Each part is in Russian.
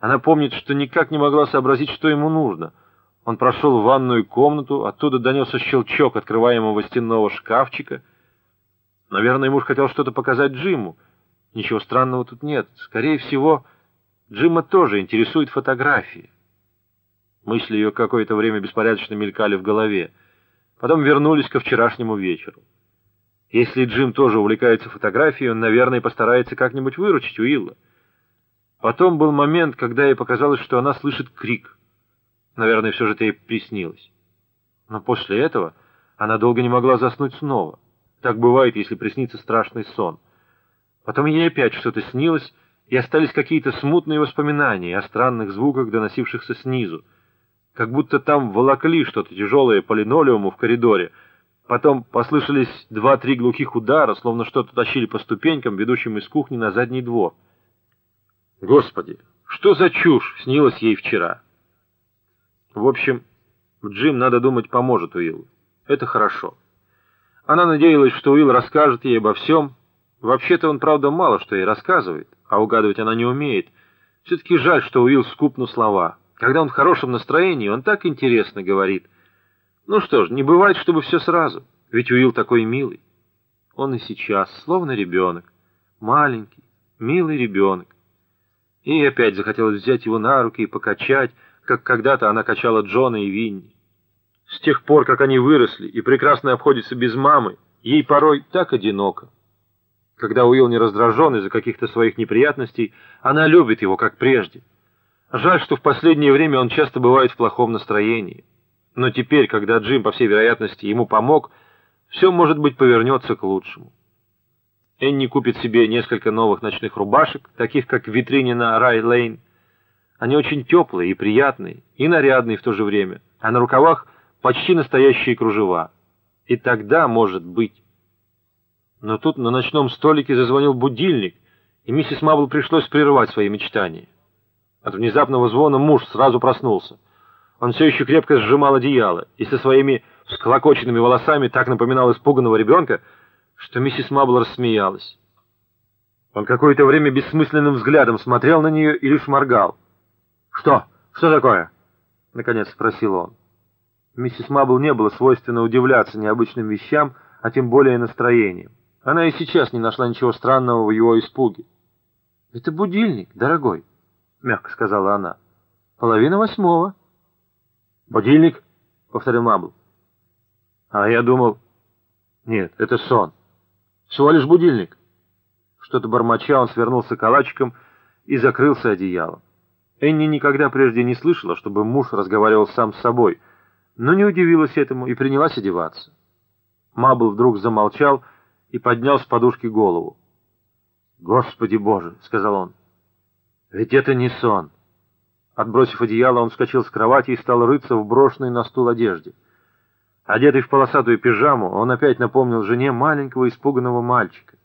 Она помнит, что никак не могла сообразить, что ему нужно. Он прошел в ванную комнату, оттуда донесся щелчок открываемого стенного шкафчика. Наверное, муж хотел что-то показать Джиму. Ничего странного тут нет. Скорее всего, Джима тоже интересует фотографии. Мысли ее какое-то время беспорядочно мелькали в голове. Потом вернулись ко вчерашнему вечеру. Если Джим тоже увлекается фотографией, он, наверное, постарается как-нибудь выручить Уилла. Потом был момент, когда ей показалось, что она слышит крик. Наверное, все же это ей приснилось. Но после этого она долго не могла заснуть снова. Так бывает, если приснится страшный сон. Потом ей опять что-то снилось, и остались какие-то смутные воспоминания о странных звуках, доносившихся снизу. Как будто там волокли что-то тяжелое по линолеуму в коридоре. Потом послышались два-три глухих удара, словно что-то тащили по ступенькам, ведущим из кухни на задний двор. Господи, что за чушь снилась ей вчера? В общем, Джим, надо думать, поможет Уиллу. Это хорошо. Она надеялась, что Уилл расскажет ей обо всем. Вообще-то он, правда, мало что ей рассказывает, а угадывать она не умеет. Все-таки жаль, что Уилл скуп на слова. Когда он в хорошем настроении, он так интересно говорит. Ну что ж, не бывает, чтобы все сразу, ведь Уилл такой милый. Он и сейчас, словно ребенок, маленький, милый ребенок. И опять захотелось взять его на руки и покачать, как когда-то она качала Джона и Винни. С тех пор, как они выросли и прекрасно обходятся без мамы, ей порой так одиноко. Когда Уилл не раздражен из-за каких-то своих неприятностей, она любит его, как прежде. Жаль, что в последнее время он часто бывает в плохом настроении. Но теперь, когда Джим, по всей вероятности, ему помог, все, может быть, повернется к лучшему. Энни купит себе несколько новых ночных рубашек, таких как в витрине на Рай-Лейн. Они очень теплые и приятные, и нарядные в то же время, а на рукавах почти настоящие кружева. И тогда, может быть... Но тут на ночном столике зазвонил будильник, и миссис Мабл пришлось прервать свои мечтания. От внезапного звона муж сразу проснулся. Он все еще крепко сжимал одеяло, и со своими всклокоченными волосами так напоминал испуганного ребенка, что миссис Мабл рассмеялась. Он какое-то время бессмысленным взглядом смотрел на нее и лишь моргал. «Что? Что такое?» — наконец спросил он. Миссис Мабл не было свойственно удивляться необычным вещам, а тем более настроением. Она и сейчас не нашла ничего странного в его испуге. «Это будильник, дорогой», — мягко сказала она. «Половина восьмого». «Будильник?» — повторил Мабл. «А я думал...» «Нет, это сон». Всего лишь будильник. Что-то бормоча, он свернулся калачиком и закрылся одеялом. Энни никогда прежде не слышала, чтобы муж разговаривал сам с собой, но не удивилась этому и принялась одеваться. Мабл вдруг замолчал и поднял с подушки голову. «Господи Боже!» — сказал он. «Ведь это не сон!» Отбросив одеяло, он вскочил с кровати и стал рыться в брошенной на стул одежде. Одетый в полосатую пижаму, он опять напомнил жене маленького испуганного мальчика.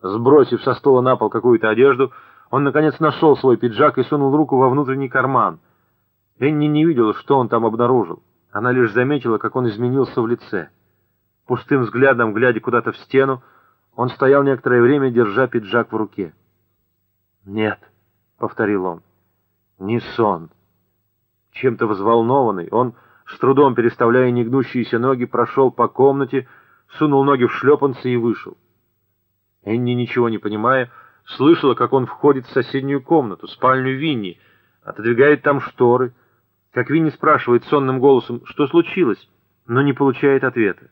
Сбросив со стола на пол какую-то одежду, он, наконец, нашел свой пиджак и сунул руку во внутренний карман. Энни не видела, что он там обнаружил. Она лишь заметила, как он изменился в лице. Пустым взглядом, глядя куда-то в стену, он стоял некоторое время, держа пиджак в руке. «Нет», — повторил он, — «не сон». Чем-то взволнованный, он с трудом переставляя негнущиеся ноги, прошел по комнате, сунул ноги в шлепанцы и вышел. Энни, ничего не понимая, слышала, как он входит в соседнюю комнату, спальню Винни, отодвигает там шторы, как Винни спрашивает сонным голосом, что случилось, но не получает ответа.